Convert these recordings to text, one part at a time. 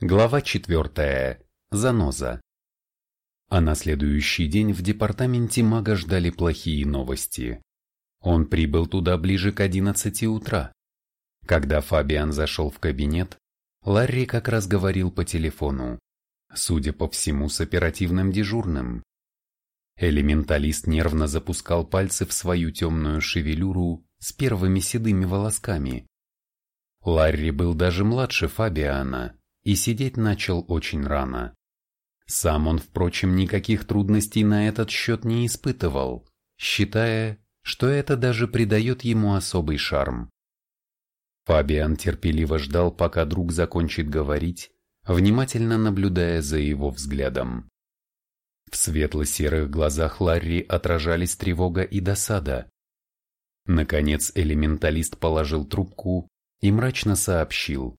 Глава 4. Заноза. А на следующий день в департаменте мага ждали плохие новости. Он прибыл туда ближе к 11 утра. Когда Фабиан зашел в кабинет, Ларри как раз говорил по телефону, судя по всему с оперативным дежурным. Элементалист нервно запускал пальцы в свою темную шевелюру с первыми седыми волосками. Ларри был даже младше Фабиана и сидеть начал очень рано. Сам он, впрочем, никаких трудностей на этот счет не испытывал, считая, что это даже придает ему особый шарм. Фабиан терпеливо ждал, пока друг закончит говорить, внимательно наблюдая за его взглядом. В светло-серых глазах Ларри отражались тревога и досада. Наконец элементалист положил трубку и мрачно сообщил.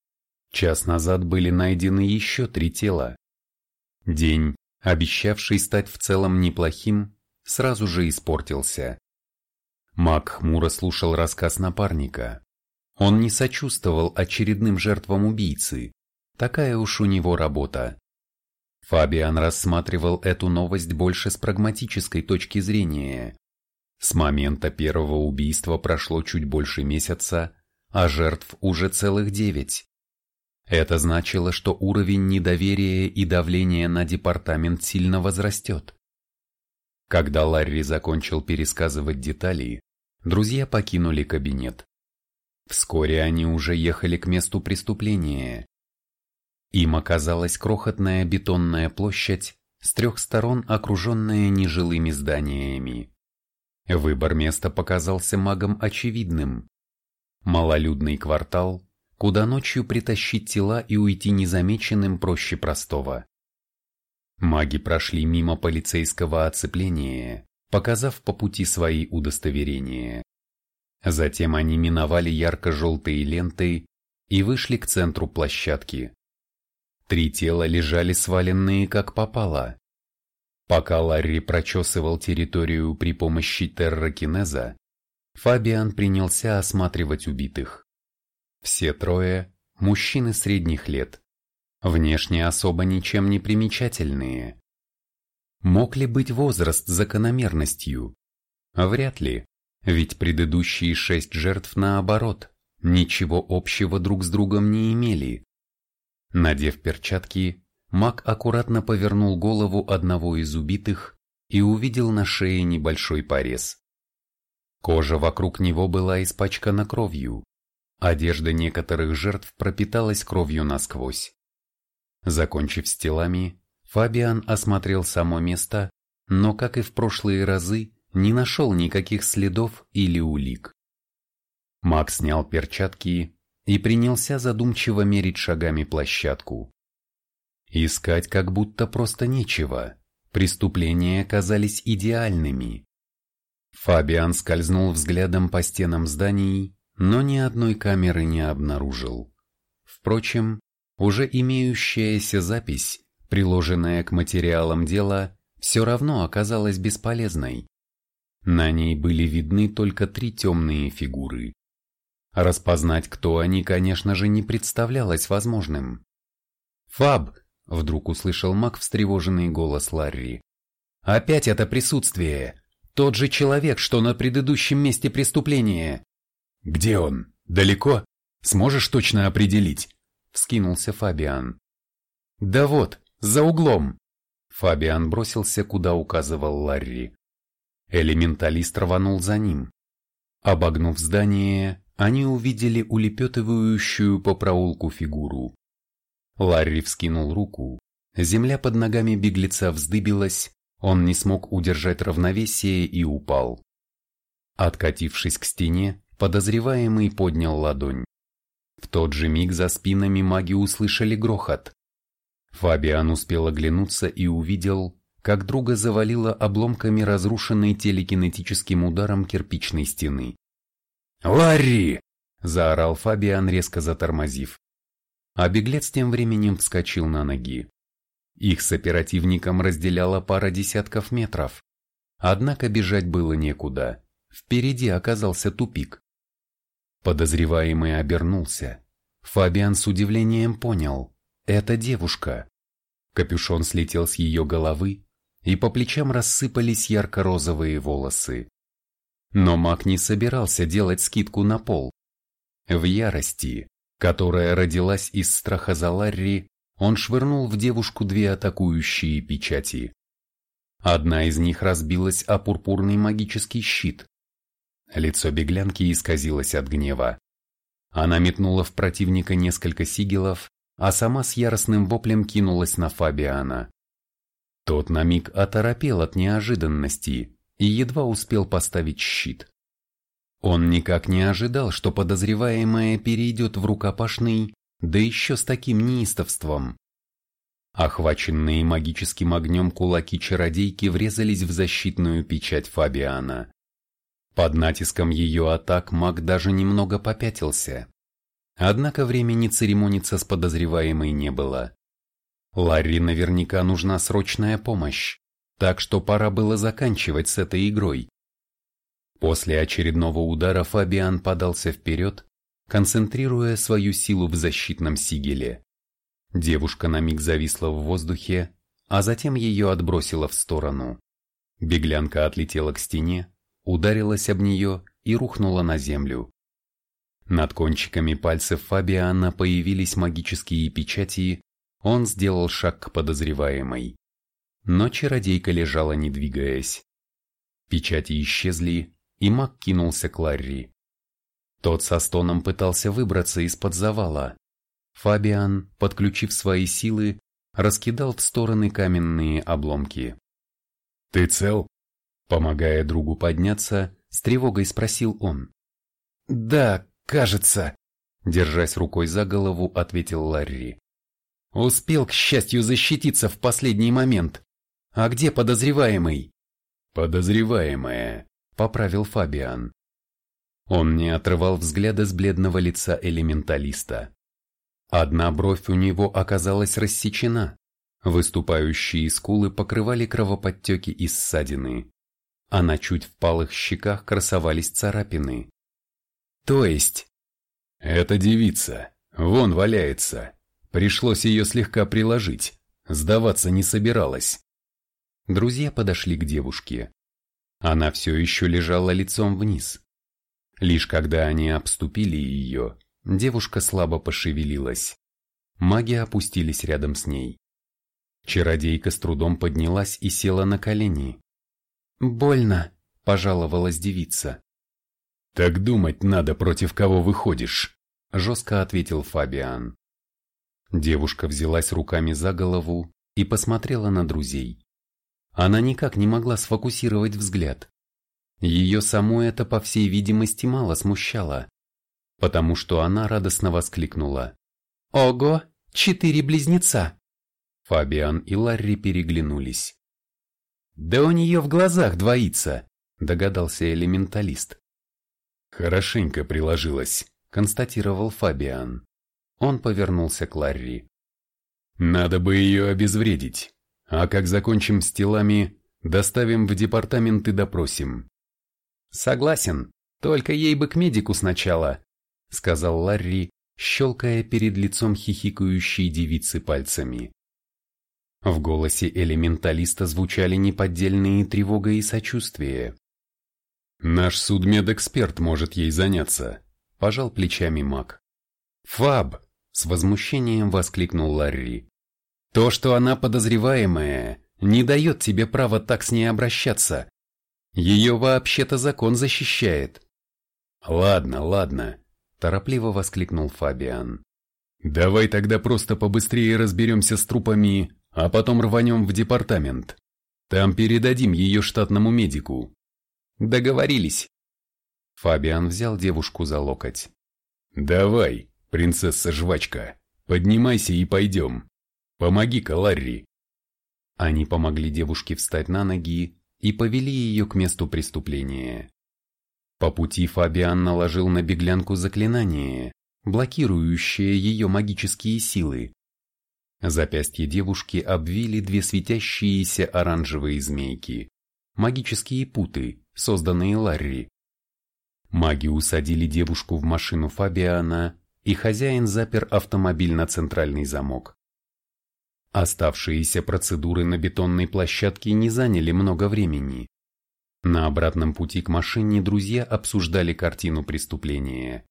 Час назад были найдены еще три тела. День, обещавший стать в целом неплохим, сразу же испортился. Мак хмуро слушал рассказ напарника. Он не сочувствовал очередным жертвам убийцы. Такая уж у него работа. Фабиан рассматривал эту новость больше с прагматической точки зрения. С момента первого убийства прошло чуть больше месяца, а жертв уже целых девять. Это значило, что уровень недоверия и давления на департамент сильно возрастет. Когда Ларри закончил пересказывать детали, друзья покинули кабинет. Вскоре они уже ехали к месту преступления. Им оказалась крохотная бетонная площадь, с трех сторон окруженная нежилыми зданиями. Выбор места показался магом очевидным. Малолюдный квартал, куда ночью притащить тела и уйти незамеченным проще простого. Маги прошли мимо полицейского оцепления, показав по пути свои удостоверения. Затем они миновали ярко-желтые ленты и вышли к центру площадки. Три тела лежали сваленные как попало. Пока Ларри прочесывал территорию при помощи террокинеза, Фабиан принялся осматривать убитых. Все трое – мужчины средних лет. Внешне особо ничем не примечательные. Мог ли быть возраст закономерностью? Вряд ли, ведь предыдущие шесть жертв наоборот, ничего общего друг с другом не имели. Надев перчатки, маг аккуратно повернул голову одного из убитых и увидел на шее небольшой порез. Кожа вокруг него была испачкана кровью. Одежда некоторых жертв пропиталась кровью насквозь. Закончив с телами, Фабиан осмотрел само место, но, как и в прошлые разы, не нашел никаких следов или улик. Макс снял перчатки и принялся задумчиво мерить шагами площадку. Искать как будто просто нечего, преступления казались идеальными. Фабиан скользнул взглядом по стенам зданий но ни одной камеры не обнаружил. Впрочем, уже имеющаяся запись, приложенная к материалам дела, все равно оказалась бесполезной. На ней были видны только три темные фигуры. Распознать, кто они, конечно же, не представлялось возможным. «Фаб!» — вдруг услышал Мак встревоженный голос Ларри. «Опять это присутствие! Тот же человек, что на предыдущем месте преступления!» «Где он? Далеко? Сможешь точно определить?» — вскинулся Фабиан. «Да вот, за углом!» Фабиан бросился, куда указывал Ларри. Элементалист рванул за ним. Обогнув здание, они увидели улепетывающую по проулку фигуру. Ларри вскинул руку. Земля под ногами беглеца вздыбилась, он не смог удержать равновесие и упал. Откатившись к стене, Подозреваемый поднял ладонь. В тот же миг за спинами маги услышали грохот. Фабиан успел оглянуться и увидел, как друга завалило обломками разрушенной телекинетическим ударом кирпичной стены. «Ларри!» – заорал Фабиан, резко затормозив. А беглец тем временем вскочил на ноги. Их с оперативником разделяла пара десятков метров. Однако бежать было некуда. Впереди оказался тупик. Подозреваемый обернулся. Фабиан с удивлением понял. это девушка. Капюшон слетел с ее головы, и по плечам рассыпались ярко-розовые волосы. Но маг не собирался делать скидку на пол. В ярости, которая родилась из страха за Ларри, он швырнул в девушку две атакующие печати. Одна из них разбилась о пурпурный магический щит. Лицо беглянки исказилось от гнева. Она метнула в противника несколько сигелов, а сама с яростным воплем кинулась на Фабиана. Тот на миг оторопел от неожиданности и едва успел поставить щит. Он никак не ожидал, что подозреваемая перейдет в рукопашный, да еще с таким неистовством. Охваченные магическим огнем кулаки чародейки врезались в защитную печать Фабиана. Под натиском ее атак маг даже немного попятился. Однако времени церемониться с подозреваемой не было. Ларри наверняка нужна срочная помощь, так что пора было заканчивать с этой игрой. После очередного удара Фабиан подался вперед, концентрируя свою силу в защитном сигеле. Девушка на миг зависла в воздухе, а затем ее отбросило в сторону. Беглянка отлетела к стене, ударилась об нее и рухнула на землю. Над кончиками пальцев Фабиана появились магические печати, он сделал шаг к подозреваемой. Но чародейка лежала не двигаясь. Печати исчезли, и маг кинулся к Ларри. Тот со стоном пытался выбраться из-под завала, Фабиан, подключив свои силы, раскидал в стороны каменные обломки. «Ты цел?» Помогая другу подняться, с тревогой спросил он. «Да, кажется», — держась рукой за голову, ответил Ларри. «Успел, к счастью, защититься в последний момент. А где подозреваемый?» «Подозреваемая», — поправил Фабиан. Он не отрывал взгляда с бледного лица элементалиста. Одна бровь у него оказалась рассечена, выступающие скулы покрывали кровоподтеки и ссадины, а на чуть впалых щеках красовались царапины. То есть... Эта девица, вон валяется, пришлось ее слегка приложить, сдаваться не собиралась. Друзья подошли к девушке. Она все еще лежала лицом вниз. Лишь когда они обступили ее, Девушка слабо пошевелилась. Маги опустились рядом с ней. Чародейка с трудом поднялась и села на колени. «Больно», – пожаловалась девица. «Так думать надо, против кого выходишь», – жестко ответил Фабиан. Девушка взялась руками за голову и посмотрела на друзей. Она никак не могла сфокусировать взгляд. Ее саму это, по всей видимости, мало смущало потому что она радостно воскликнула. «Ого, четыре близнеца!» Фабиан и Ларри переглянулись. «Да у нее в глазах двоится», — догадался элементалист. «Хорошенько приложилась», — констатировал Фабиан. Он повернулся к Ларри. «Надо бы ее обезвредить, а как закончим с телами, доставим в департамент и допросим». «Согласен, только ей бы к медику сначала», — сказал Ларри, щелкая перед лицом хихикающей девицы пальцами. В голосе элементалиста звучали неподдельные тревога и сочувствие. «Наш судмедэксперт может ей заняться», – пожал плечами маг. «Фаб!» – с возмущением воскликнул Ларри. «То, что она подозреваемая, не дает тебе права так с ней обращаться. Ее вообще-то закон защищает». «Ладно, ладно», торопливо воскликнул Фабиан. Давай тогда просто побыстрее разберемся с трупами, а потом рванем в департамент. Там передадим ее штатному медику. Договорились. Фабиан взял девушку за локоть. Давай, принцесса-жвачка, поднимайся и пойдем. Помоги-ка, Ларри. Они помогли девушке встать на ноги и повели ее к месту преступления. По пути Фабиан наложил на беглянку заклинание, блокирующее ее магические силы. Запястье девушки обвили две светящиеся оранжевые змейки, магические путы, созданные Ларри. Маги усадили девушку в машину Фабиана, и хозяин запер автомобиль на центральный замок. Оставшиеся процедуры на бетонной площадке не заняли много времени. На обратном пути к машине друзья обсуждали картину преступления.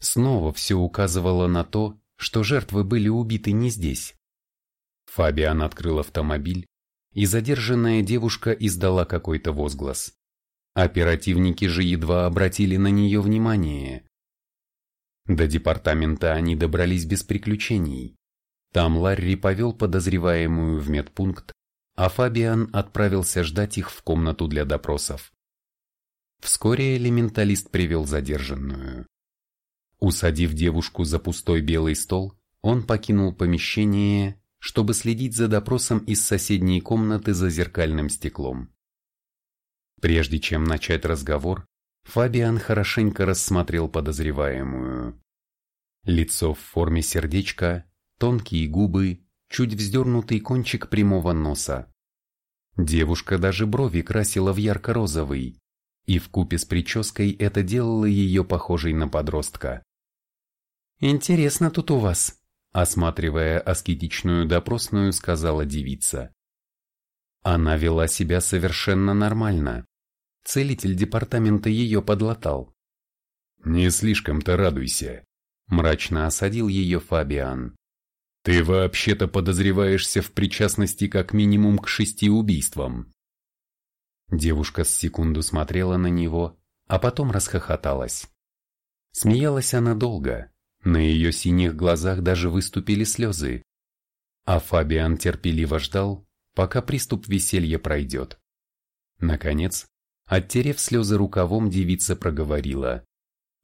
Снова все указывало на то, что жертвы были убиты не здесь. Фабиан открыл автомобиль, и задержанная девушка издала какой-то возглас. Оперативники же едва обратили на нее внимание. До департамента они добрались без приключений. Там Ларри повел подозреваемую в медпункт, а Фабиан отправился ждать их в комнату для допросов. Вскоре элементалист привел задержанную. Усадив девушку за пустой белый стол, он покинул помещение, чтобы следить за допросом из соседней комнаты за зеркальным стеклом. Прежде чем начать разговор, Фабиан хорошенько рассмотрел подозреваемую. Лицо в форме сердечка, тонкие губы, чуть вздернутый кончик прямого носа. Девушка даже брови красила в ярко-розовый, и в купе с прической это делало ее похожей на подростка. «Интересно тут у вас», – осматривая аскетичную допросную, сказала девица. Она вела себя совершенно нормально. Целитель департамента ее подлатал. «Не слишком-то радуйся», – мрачно осадил ее Фабиан. Ты вообще-то подозреваешься в причастности как минимум к шести убийствам. Девушка с секунду смотрела на него, а потом расхохоталась. Смеялась она долго, на ее синих глазах даже выступили слезы. А Фабиан терпеливо ждал, пока приступ веселья пройдет. Наконец, оттерев слезы рукавом, девица проговорила.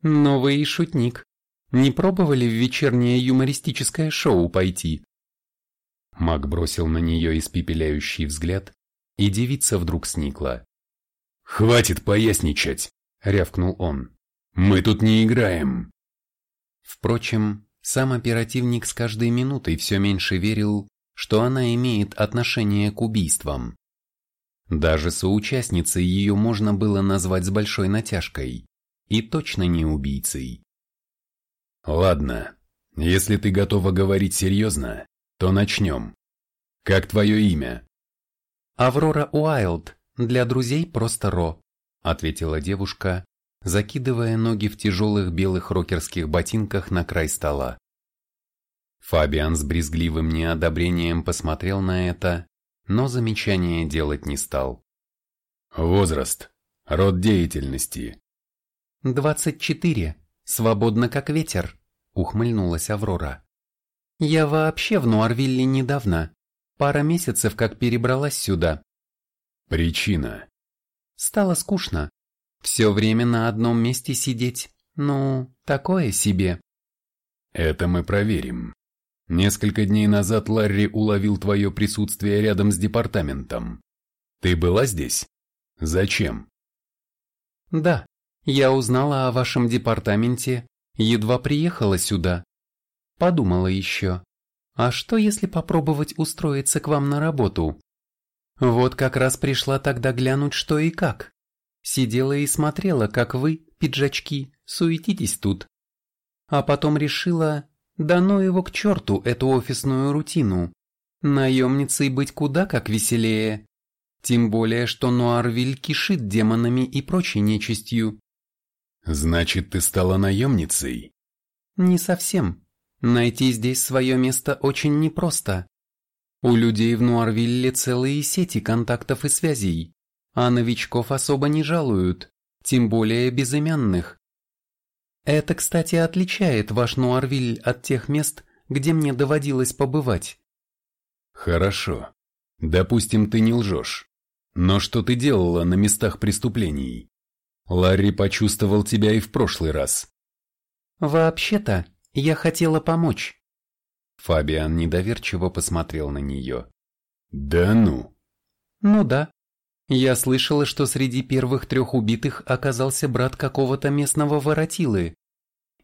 «Но вы и шутник. Не пробовали в вечернее юмористическое шоу пойти?» Маг бросил на нее испепеляющий взгляд, и девица вдруг сникла. «Хватит поясничать!» — рявкнул он. «Мы тут не играем!» Впрочем, сам оперативник с каждой минутой все меньше верил, что она имеет отношение к убийствам. Даже соучастницей ее можно было назвать с большой натяжкой, и точно не убийцей. Ладно, если ты готова говорить серьезно, то начнем. Как твое имя? Аврора Уайлд, для друзей просто Ро, ответила девушка, закидывая ноги в тяжелых белых рокерских ботинках на край стола. Фабиан с брезгливым неодобрением посмотрел на это, но замечания делать не стал. Возраст, род деятельности. Двадцать четыре, свободно как ветер», — ухмыльнулась Аврора. «Я вообще в Нуарвилле недавно, пара месяцев как перебралась сюда». «Причина?» «Стало скучно. Все время на одном месте сидеть, ну, такое себе». «Это мы проверим. Несколько дней назад Ларри уловил твое присутствие рядом с департаментом. Ты была здесь? Зачем?» «Да», я узнала о вашем департаменте, едва приехала сюда. Подумала еще, а что если попробовать устроиться к вам на работу? Вот как раз пришла тогда глянуть что и как. Сидела и смотрела, как вы, пиджачки, суетитесь тут. А потом решила, да ну его к черту, эту офисную рутину. Наемницей быть куда как веселее. Тем более, что Нуарвиль кишит демонами и прочей нечистью. Значит, ты стала наемницей? Не совсем. Найти здесь свое место очень непросто. У людей в Нуарвилле целые сети контактов и связей, а новичков особо не жалуют, тем более безымянных. Это, кстати, отличает ваш Нуарвиль от тех мест, где мне доводилось побывать. Хорошо. Допустим, ты не лжешь. Но что ты делала на местах преступлений? Ларри почувствовал тебя и в прошлый раз. Вообще-то, я хотела помочь. Фабиан недоверчиво посмотрел на нее. Да ну? Ну да. Я слышала, что среди первых трех убитых оказался брат какого-то местного воротилы.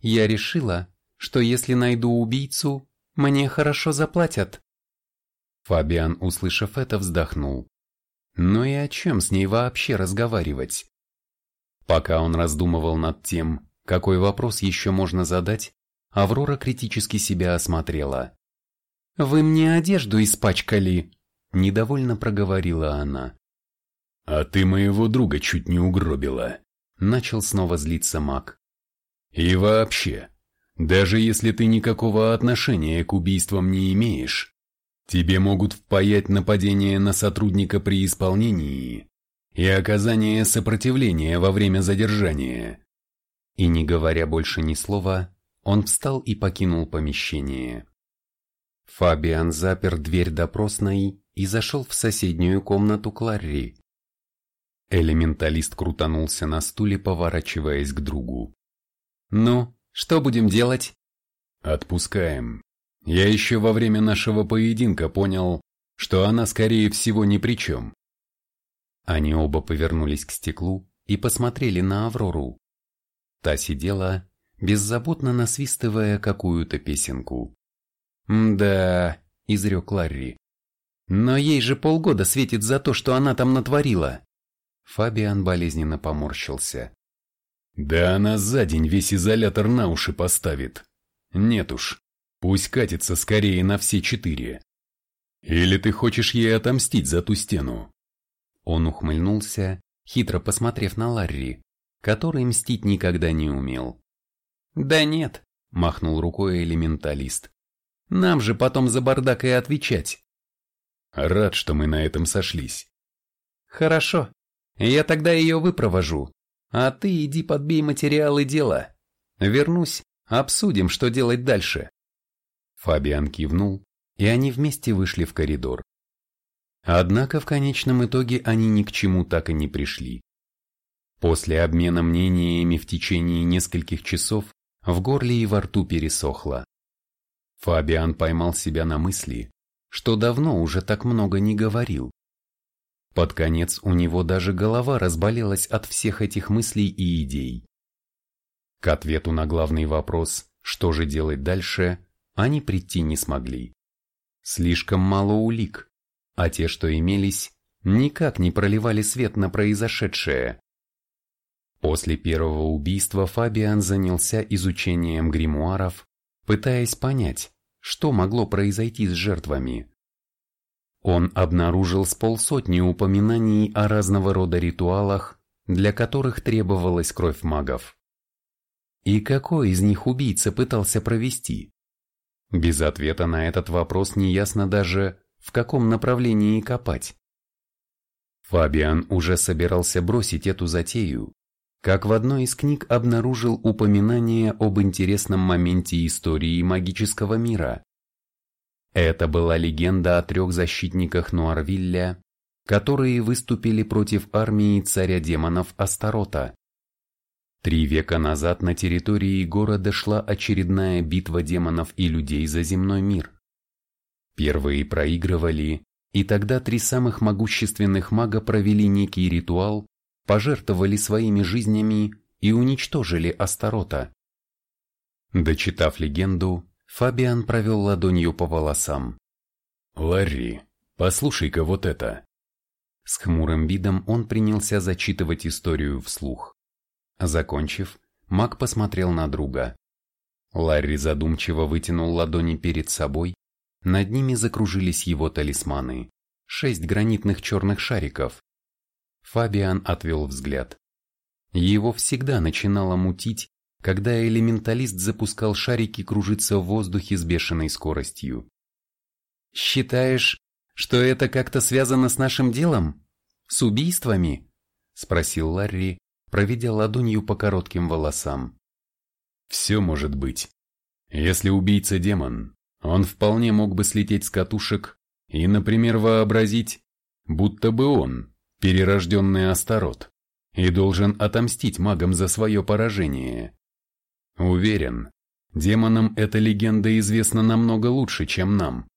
Я решила, что если найду убийцу, мне хорошо заплатят. Фабиан, услышав это, вздохнул. Ну и о чем с ней вообще разговаривать? Пока он раздумывал над тем, какой вопрос еще можно задать, Аврора критически себя осмотрела. «Вы мне одежду испачкали», – недовольно проговорила она. «А ты моего друга чуть не угробила», – начал снова злиться маг. «И вообще, даже если ты никакого отношения к убийствам не имеешь, тебе могут впаять нападение на сотрудника при исполнении и оказание сопротивления во время задержания». И не говоря больше ни слова, он встал и покинул помещение. Фабиан запер дверь допросной и зашел в соседнюю комнату Кларри. Элементалист крутанулся на стуле, поворачиваясь к другу. «Ну, что будем делать?» «Отпускаем. Я еще во время нашего поединка понял, что она, скорее всего, ни при чем». Они оба повернулись к стеклу и посмотрели на Аврору. Та сидела, беззаботно насвистывая какую-то песенку. «Да», — изрек Ларри. «Но ей же полгода светит за то, что она там натворила». Фабиан болезненно поморщился. «Да она за день весь изолятор на уши поставит. Нет уж, пусть катится скорее на все четыре. Или ты хочешь ей отомстить за ту стену?» Он ухмыльнулся, хитро посмотрев на Ларри который мстить никогда не умел. «Да нет», — махнул рукой элементалист. «Нам же потом за бардак и отвечать». «Рад, что мы на этом сошлись». «Хорошо, я тогда ее выпровожу, а ты иди подбей материалы дела. Вернусь, обсудим, что делать дальше». Фабиан кивнул, и они вместе вышли в коридор. Однако в конечном итоге они ни к чему так и не пришли. После обмена мнениями в течение нескольких часов в горле и во рту пересохло. Фабиан поймал себя на мысли, что давно уже так много не говорил. Под конец у него даже голова разболелась от всех этих мыслей и идей. К ответу на главный вопрос, что же делать дальше, они прийти не смогли. Слишком мало улик, а те, что имелись, никак не проливали свет на произошедшее. После первого убийства Фабиан занялся изучением гримуаров, пытаясь понять, что могло произойти с жертвами. Он обнаружил с полсотни упоминаний о разного рода ритуалах, для которых требовалась кровь магов. И какой из них убийца пытался провести? Без ответа на этот вопрос неясно даже, в каком направлении копать. Фабиан уже собирался бросить эту затею, как в одной из книг обнаружил упоминание об интересном моменте истории магического мира. Это была легенда о трех защитниках Нуарвилля, которые выступили против армии царя демонов Астарота. Три века назад на территории города шла очередная битва демонов и людей за земной мир. Первые проигрывали, и тогда три самых могущественных мага провели некий ритуал, пожертвовали своими жизнями и уничтожили Астарота. Дочитав легенду, Фабиан провел ладонью по волосам. «Ларри, послушай-ка вот это». С хмурым видом он принялся зачитывать историю вслух. Закончив, маг посмотрел на друга. Ларри задумчиво вытянул ладони перед собой, над ними закружились его талисманы, шесть гранитных черных шариков, Фабиан отвел взгляд. Его всегда начинало мутить, когда элементалист запускал шарики кружиться в воздухе с бешеной скоростью. «Считаешь, что это как-то связано с нашим делом? С убийствами?» – спросил Ларри, проведя ладонью по коротким волосам. «Все может быть. Если убийца демон, он вполне мог бы слететь с катушек и, например, вообразить, будто бы он, перерожденный Астарот, и должен отомстить магам за свое поражение. Уверен, демонам эта легенда известна намного лучше, чем нам.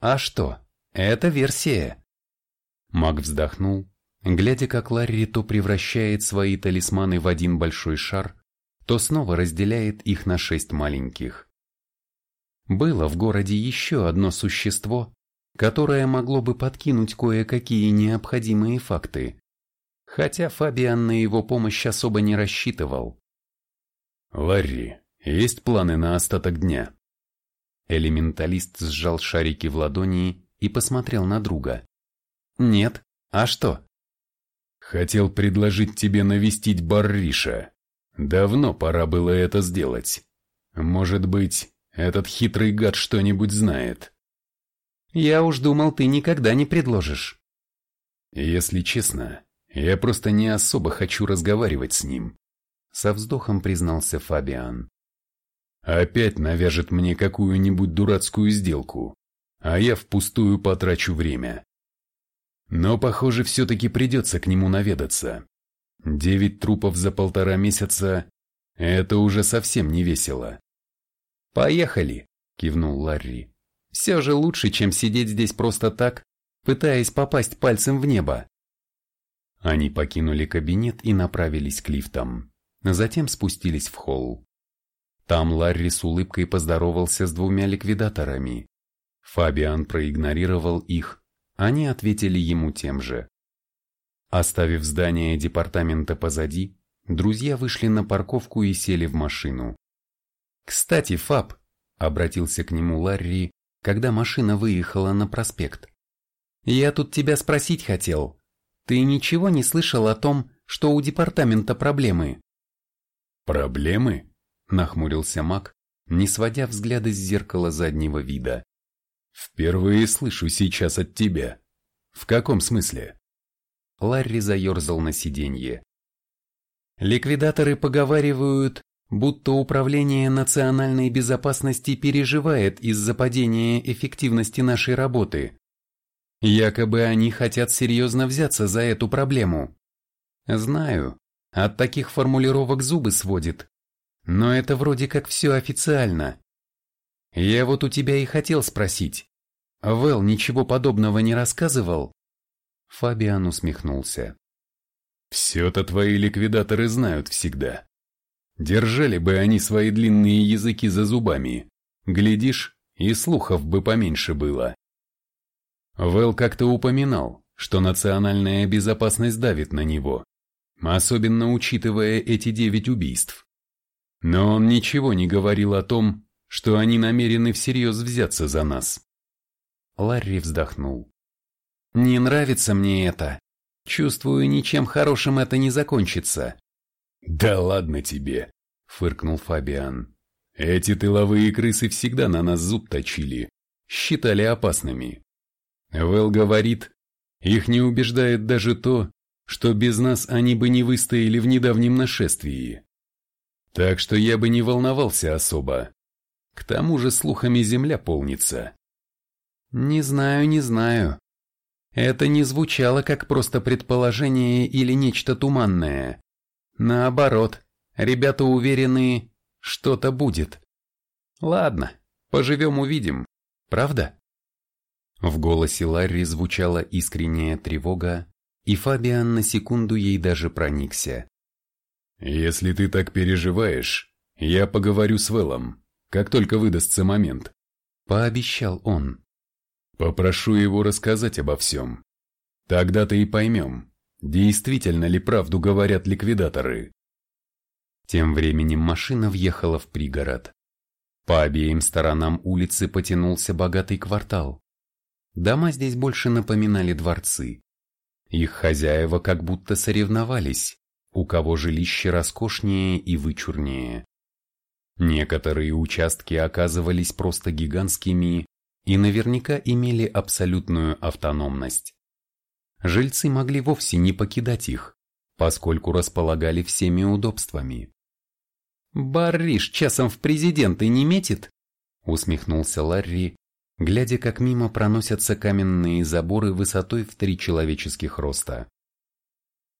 А что, это версия. Маг вздохнул, глядя, как Ларри то превращает свои талисманы в один большой шар, то снова разделяет их на шесть маленьких. Было в городе еще одно существо, которое могло бы подкинуть кое-какие необходимые факты, хотя Фабиан на его помощь особо не рассчитывал. «Ларри, есть планы на остаток дня?» Элементалист сжал шарики в ладони и посмотрел на друга. «Нет, а что?» «Хотел предложить тебе навестить Барриша. Давно пора было это сделать. Может быть, этот хитрый гад что-нибудь знает?» «Я уж думал, ты никогда не предложишь». «Если честно, я просто не особо хочу разговаривать с ним», со вздохом признался Фабиан. «Опять навяжет мне какую-нибудь дурацкую сделку, а я впустую потрачу время. Но, похоже, все-таки придется к нему наведаться. Девять трупов за полтора месяца – это уже совсем не весело. «Поехали!» – кивнул Ларри. «Все же лучше, чем сидеть здесь просто так, пытаясь попасть пальцем в небо». Они покинули кабинет и направились к лифтам. Затем спустились в холл. Там Ларри с улыбкой поздоровался с двумя ликвидаторами. Фабиан проигнорировал их они ответили ему тем же. Оставив здание департамента позади, друзья вышли на парковку и сели в машину. «Кстати, Фаб», — обратился к нему Ларри, когда машина выехала на проспект. «Я тут тебя спросить хотел. Ты ничего не слышал о том, что у департамента проблемы?» «Проблемы?» — нахмурился Мак, не сводя взгляда с зеркала заднего вида. Впервые слышу сейчас от тебя. В каком смысле? Ларри заерзал на сиденье. Ликвидаторы поговаривают, будто Управление национальной безопасности переживает из-за падения эффективности нашей работы. Якобы они хотят серьезно взяться за эту проблему. Знаю, от таких формулировок зубы сводит. Но это вроде как все официально. Я вот у тебя и хотел спросить. Вэл ничего подобного не рассказывал? Фабиан усмехнулся. Все-то твои ликвидаторы знают всегда. Держали бы они свои длинные языки за зубами. Глядишь, и слухов бы поменьше было. Вэл как-то упоминал, что национальная безопасность давит на него, особенно учитывая эти девять убийств. Но он ничего не говорил о том, что они намерены всерьез взяться за нас. Ларри вздохнул. Не нравится мне это. Чувствую, ничем хорошим это не закончится. Да ладно тебе, фыркнул Фабиан. Эти тыловые крысы всегда на нас зуб точили, считали опасными. Вэл говорит, их не убеждает даже то, что без нас они бы не выстояли в недавнем нашествии. Так что я бы не волновался особо. К тому же слухами земля полнится. Не знаю, не знаю. Это не звучало как просто предположение или нечто туманное. Наоборот, ребята уверены, что-то будет. Ладно, поживем увидим, правда? В голосе Ларри звучала искренняя тревога, и Фабиан на секунду ей даже проникся. «Если ты так переживаешь, я поговорю с Вэллом как только выдастся момент. Пообещал он. Попрошу его рассказать обо всем. Тогда-то и поймем, действительно ли правду говорят ликвидаторы. Тем временем машина въехала в пригород. По обеим сторонам улицы потянулся богатый квартал. Дома здесь больше напоминали дворцы. Их хозяева как будто соревновались, у кого жилище роскошнее и вычурнее. Некоторые участки оказывались просто гигантскими и наверняка имели абсолютную автономность. Жильцы могли вовсе не покидать их, поскольку располагали всеми удобствами. «Барриш часом в президенты не метит?» усмехнулся Ларри, глядя, как мимо проносятся каменные заборы высотой в три человеческих роста.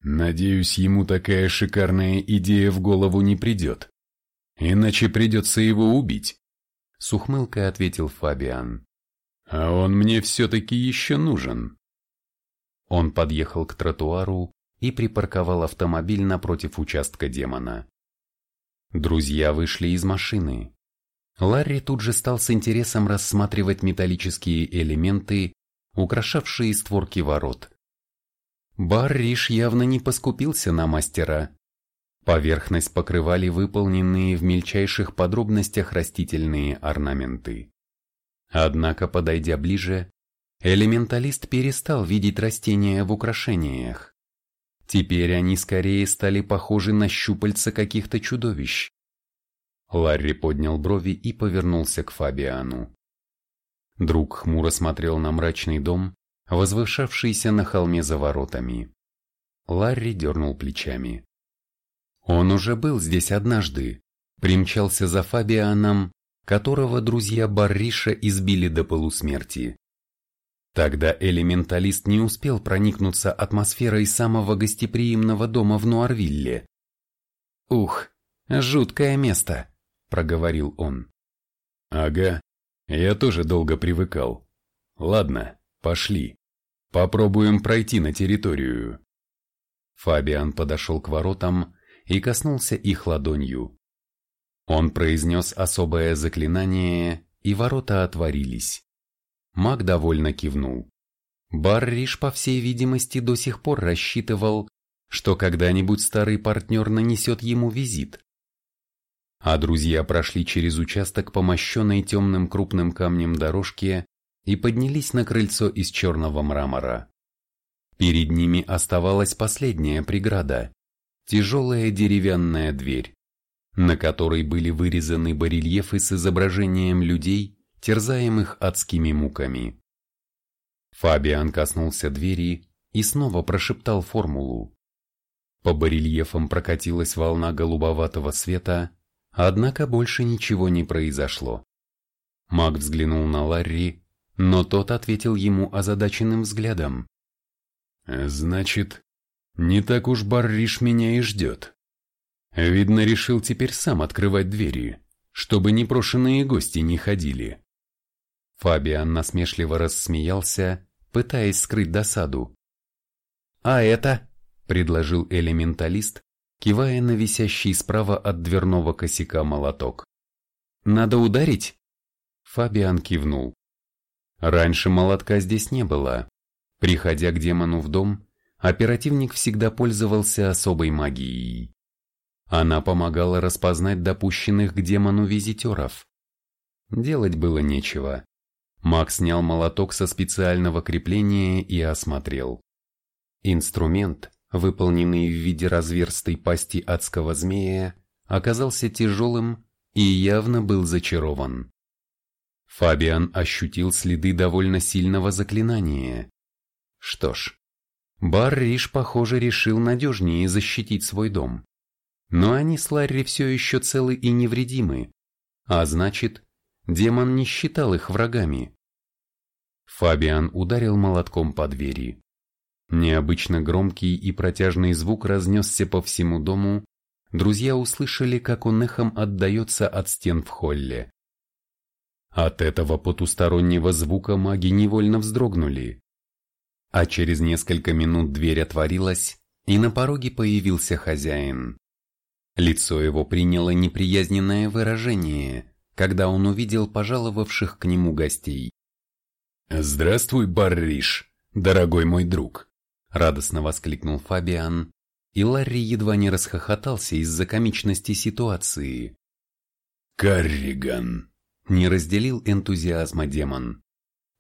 «Надеюсь, ему такая шикарная идея в голову не придет», Иначе придется его убить. С ухмылкой ответил Фабиан. А он мне все-таки еще нужен. Он подъехал к тротуару и припарковал автомобиль напротив участка демона. Друзья вышли из машины. Ларри тут же стал с интересом рассматривать металлические элементы, украшавшие створки ворот. Барриш явно не поскупился на мастера. Поверхность покрывали выполненные в мельчайших подробностях растительные орнаменты. Однако, подойдя ближе, элементалист перестал видеть растения в украшениях. Теперь они скорее стали похожи на щупальца каких-то чудовищ. Ларри поднял брови и повернулся к Фабиану. Друг хмуро смотрел на мрачный дом, возвышавшийся на холме за воротами. Ларри дернул плечами. Он уже был здесь однажды, примчался за Фабианом, которого друзья Барриша избили до полусмерти. Тогда элементалист не успел проникнуться атмосферой самого гостеприимного дома в Нуарвилле. «Ух, жуткое место», — проговорил он. «Ага, я тоже долго привыкал. Ладно, пошли. Попробуем пройти на территорию». Фабиан подошел к воротам и коснулся их ладонью. Он произнес особое заклинание, и ворота отворились. Маг довольно кивнул. Барриш, по всей видимости, до сих пор рассчитывал, что когда-нибудь старый партнер нанесет ему визит. А друзья прошли через участок по мощенной темным крупным камнем дорожке и поднялись на крыльцо из черного мрамора. Перед ними оставалась последняя преграда – тяжелая деревянная дверь, на которой были вырезаны барельефы с изображением людей, терзаемых адскими муками. Фабиан коснулся двери и снова прошептал формулу. По барельефам прокатилась волна голубоватого света, однако больше ничего не произошло. Маг взглянул на Ларри, но тот ответил ему озадаченным взглядом. «Значит, не так уж Барриш меня и ждет. Видно, решил теперь сам открывать двери, чтобы непрошенные гости не ходили». Фабиан насмешливо рассмеялся, пытаясь скрыть досаду. «А это?» – предложил элементалист, кивая на висящий справа от дверного косяка молоток. «Надо ударить?» Фабиан кивнул. Раньше молотка здесь не было. Приходя к демону в дом, оперативник всегда пользовался особой магией. Она помогала распознать допущенных к демону визитеров. Делать было нечего. Маг снял молоток со специального крепления и осмотрел. Инструмент, выполненный в виде разверстой пасти адского змея, оказался тяжелым и явно был зачарован. Фабиан ощутил следы довольно сильного заклинания. Что ж, Барриш, похоже, решил надежнее защитить свой дом. Но они с Ларри все еще целы и невредимы, а значит, демон не считал их врагами. Фабиан ударил молотком по двери. Необычно громкий и протяжный звук разнесся по всему дому, друзья услышали, как он эхом отдается от стен в холле. От этого потустороннего звука маги невольно вздрогнули. А через несколько минут дверь отворилась, и на пороге появился хозяин. Лицо его приняло неприязненное выражение, когда он увидел пожаловавших к нему гостей. «Здравствуй, Барриш, дорогой мой друг!» — радостно воскликнул Фабиан, и Ларри едва не расхохотался из-за комичности ситуации. «Карриган!» — не разделил энтузиазма демон.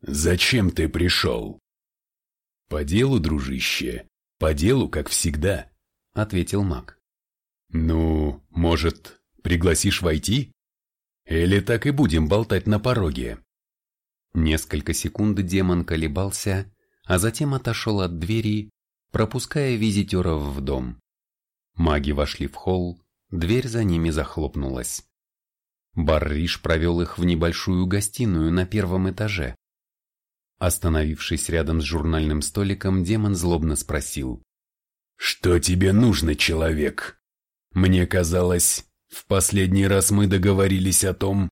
«Зачем ты пришел?» «По делу, дружище, по делу, как всегда», — ответил маг. «Ну, может, пригласишь войти? Или так и будем болтать на пороге?» Несколько секунд демон колебался, а затем отошел от двери, пропуская визитеров в дом. Маги вошли в холл, дверь за ними захлопнулась. Барриш провел их в небольшую гостиную на первом этаже. Остановившись рядом с журнальным столиком, демон злобно спросил. «Что тебе нужно, человек? Мне казалось, в последний раз мы договорились о том,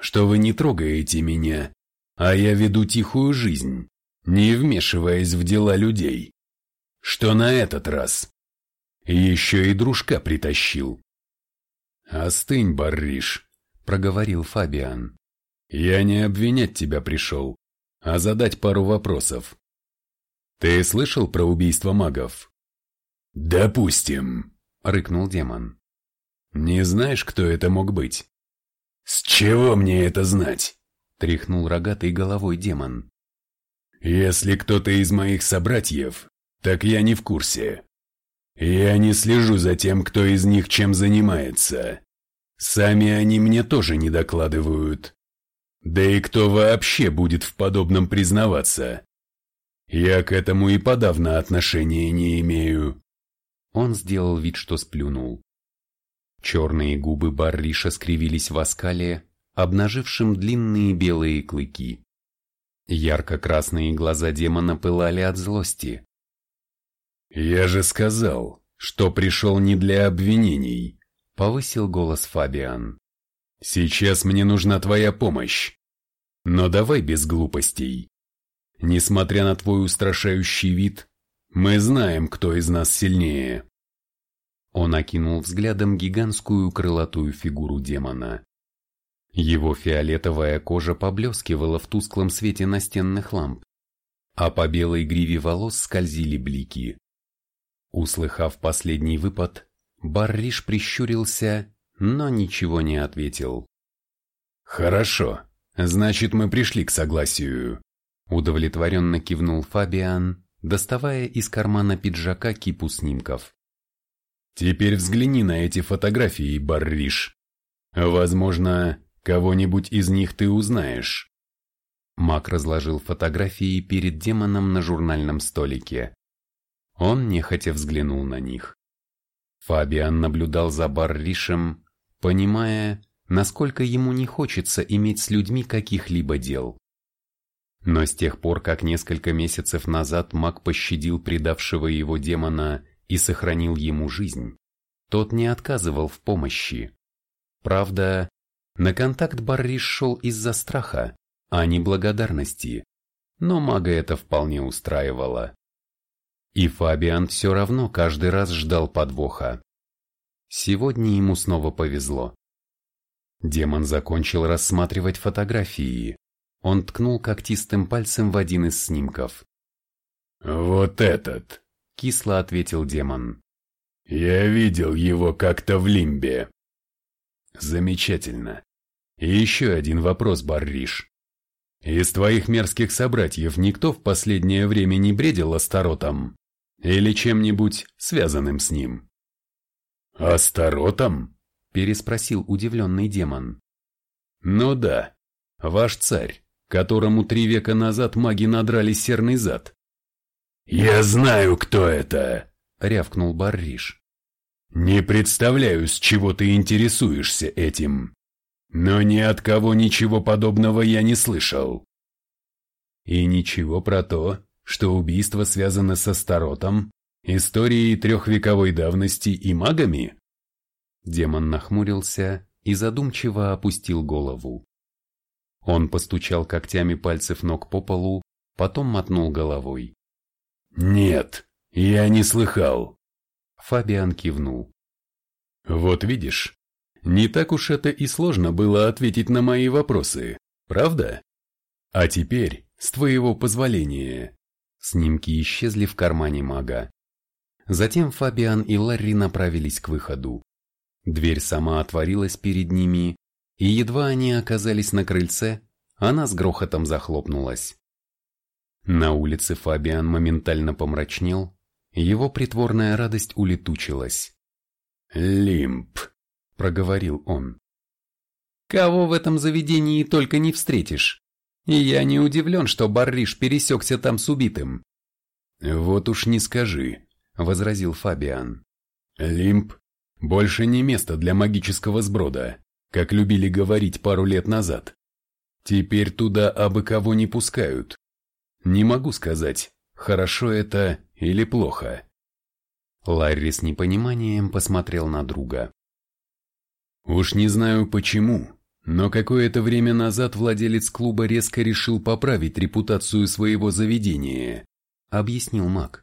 что вы не трогаете меня, а я веду тихую жизнь, не вмешиваясь в дела людей. Что на этот раз? Еще и дружка притащил. «Остынь, Барриш», — проговорил Фабиан. «Я не обвинять тебя пришел, а задать пару вопросов. Ты слышал про убийство магов?» «Допустим», — рыкнул демон. «Не знаешь, кто это мог быть?» «С чего мне это знать?» тряхнул рогатой головой демон. Если кто-то из моих собратьев, так я не в курсе. Я не слежу за тем, кто из них чем занимается. Сами они мне тоже не докладывают. Да и кто вообще будет в подобном признаваться? Я к этому и подавно отношения не имею. Он сделал вид, что сплюнул. Черные губы Барриша скривились в оскале, обнажившим длинные белые клыки. Ярко-красные глаза демона пылали от злости. «Я же сказал, что пришел не для обвинений», — повысил голос Фабиан. «Сейчас мне нужна твоя помощь. Но давай без глупостей. Несмотря на твой устрашающий вид, мы знаем, кто из нас сильнее». Он окинул взглядом гигантскую крылатую фигуру демона. Его фиолетовая кожа поблескивала в тусклом свете настенных ламп, а по белой гриве волос скользили блики. Услыхав последний выпад, Барриш прищурился, но ничего не ответил. «Хорошо, значит мы пришли к согласию», — удовлетворенно кивнул Фабиан, доставая из кармана пиджака кипу снимков. «Теперь взгляни на эти фотографии, Барриш. Возможно, Кого-нибудь из них ты узнаешь. Мак разложил фотографии перед демоном на журнальном столике. Он нехотя взглянул на них. Фабиан наблюдал за Барришем, понимая, насколько ему не хочется иметь с людьми каких-либо дел. Но с тех пор, как несколько месяцев назад маг пощадил предавшего его демона и сохранил ему жизнь, тот не отказывал в помощи. Правда, на контакт Барриш шел из-за страха, а не благодарности, но мага это вполне устраивало. И Фабиан все равно каждый раз ждал подвоха. Сегодня ему снова повезло. Демон закончил рассматривать фотографии. Он ткнул когтистым пальцем в один из снимков. «Вот этот», — кисло ответил демон. «Я видел его как-то в Лимбе». «Замечательно. И еще один вопрос, Барриш. Из твоих мерзких собратьев никто в последнее время не бредил Астаротом? Или чем-нибудь связанным с ним? «Астаротом?» – переспросил удивленный демон. «Ну да, ваш царь, которому три века назад маги надрали серный зад». «Я знаю, кто это!» – рявкнул Барриш. «Не представляю, с чего ты интересуешься этим. Но ни от кого ничего подобного я не слышал. И ничего про то, что убийство связано со Старотом, историей трехвековой давности и магами? Демон нахмурился и задумчиво опустил голову. Он постучал когтями пальцев ног по полу, потом мотнул головой. «Нет, я не слыхал». Фабиан кивнул. «Вот видишь, не так уж это и сложно было ответить на мои вопросы, правда? А теперь, с твоего позволения. Снимки исчезли в кармане мага. Затем Фабиан и Ларри направились к выходу. Дверь сама отворилась перед ними, и едва они оказались на крыльце, она с грохотом захлопнулась. На улице Фабиан моментально помрачнел, его притворная радость улетучилась. «Лимп», проговорил он. Кого в этом заведении только не встретишь. И я не удивлен, что Барриш пересекся там с убитым. Вот уж не скажи, возразил Фабиан. Лимп больше не место для магического сброда, как любили говорить пару лет назад. Теперь туда абы кого не пускают. Не могу сказать, хорошо это или плохо. Ларри с непониманием посмотрел на друга. Уж не знаю почему, но какое-то время назад владелец клуба резко решил поправить репутацию своего заведения, объяснил Мак.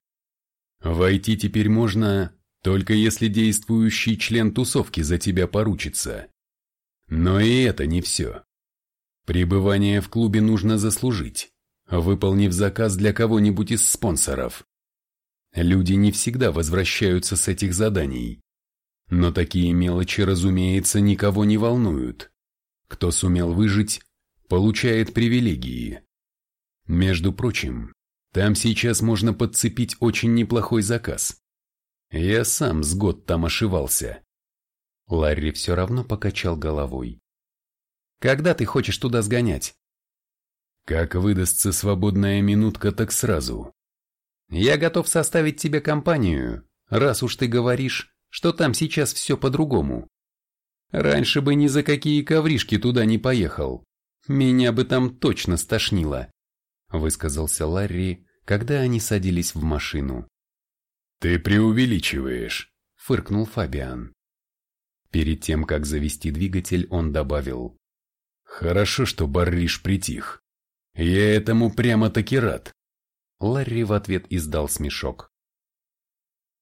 Войти теперь можно, только если действующий член тусовки за тебя поручится. Но и это не все. Пребывание в клубе нужно заслужить, выполнив заказ для кого-нибудь из спонсоров. Люди не всегда возвращаются с этих заданий. Но такие мелочи, разумеется, никого не волнуют. Кто сумел выжить, получает привилегии. Между прочим, там сейчас можно подцепить очень неплохой заказ. Я сам с год там ошивался. Ларри все равно покачал головой. Когда ты хочешь туда сгонять? Как выдастся свободная минутка, так сразу. Я готов составить тебе компанию, раз уж ты говоришь, что там сейчас все по-другому. Раньше бы ни за какие ковришки туда не поехал. Меня бы там точно стошнило, высказался Ларри, когда они садились в машину. Ты преувеличиваешь, фыркнул Фабиан. Перед тем, как завести двигатель, он добавил. Хорошо, что Барриш притих. Я этому прямо-таки рад. Ларри в ответ издал смешок.